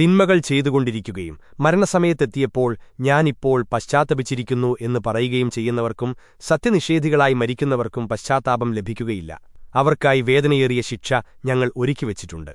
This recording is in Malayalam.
തിന്മകൾ ചെയ്തുകൊണ്ടിരിക്കുകയും മരണസമയത്തെത്തിയപ്പോൾ ഞാനിപ്പോൾ പശ്ചാത്തപിച്ചിരിക്കുന്നു എന്ന് പറയുകയും ചെയ്യുന്നവർക്കും സത്യനിഷേധികളായി മരിക്കുന്നവർക്കും പശ്ചാത്താപം ലഭിക്കുകയില്ല. അവർക്കായി വേദനയേറിയ ശിക്ഷ ഞങ്ങൾ ഒരുക്കിവച്ചിട്ടുണ്ട്.